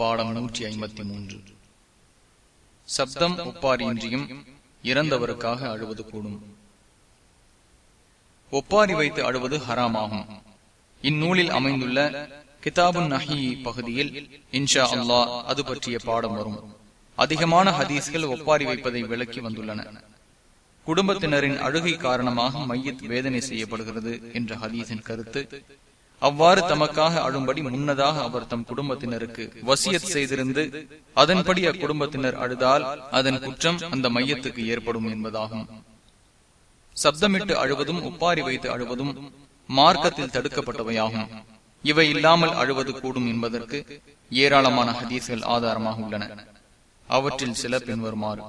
பாடம் நூற்றி ஐம்பத்தி மூன்று. சப்தம் ஒப்பாரியின்றியும் இறந்தவருக்காக அழுவது கூடும். ஒப்பாரி வைத்து அழுவது ஹராமாகும். இந்நூலில் அமைந்துள்ள கிதாபுன் நஹி பகுதியில் இன்ஷா அல்லா அது பற்றிய பாடம் வரும். அதிகமான ஹதீஸ்கள் ஒப்பாரி வைப்பதை விளக்கி வந்துள்ளன. குடும்பத்தினரின் அழுகை காரணமாக மையத் வேதனை செய்யப்படுகிறது என்ற ஹதீஸின் கருத்து அவ்வாறு தமக்காக அழும்படி முன்னதாக அவர் தம் குடும்பத்தினருக்கு வசியத் செய்திருந்து அதன்படி அக்குடும்பத்தினர் அழுதால் அதன் குற்றம் அந்த மையத்துக்கு ஏற்படும் என்பதாகும். சப்தமிட்டு அழுவதும் உப்பாரி வைத்து அழுவதும் மார்க்கத்தில் தடுக்கப்பட்டவையாகும். இவை இல்லாமல் அழுவது கூடும் என்பதற்கு ஏராளமான ஹதீஸ்கள் ஆதாரமாக உள்ளன. அவற்றில் சில பின்வருமாறு.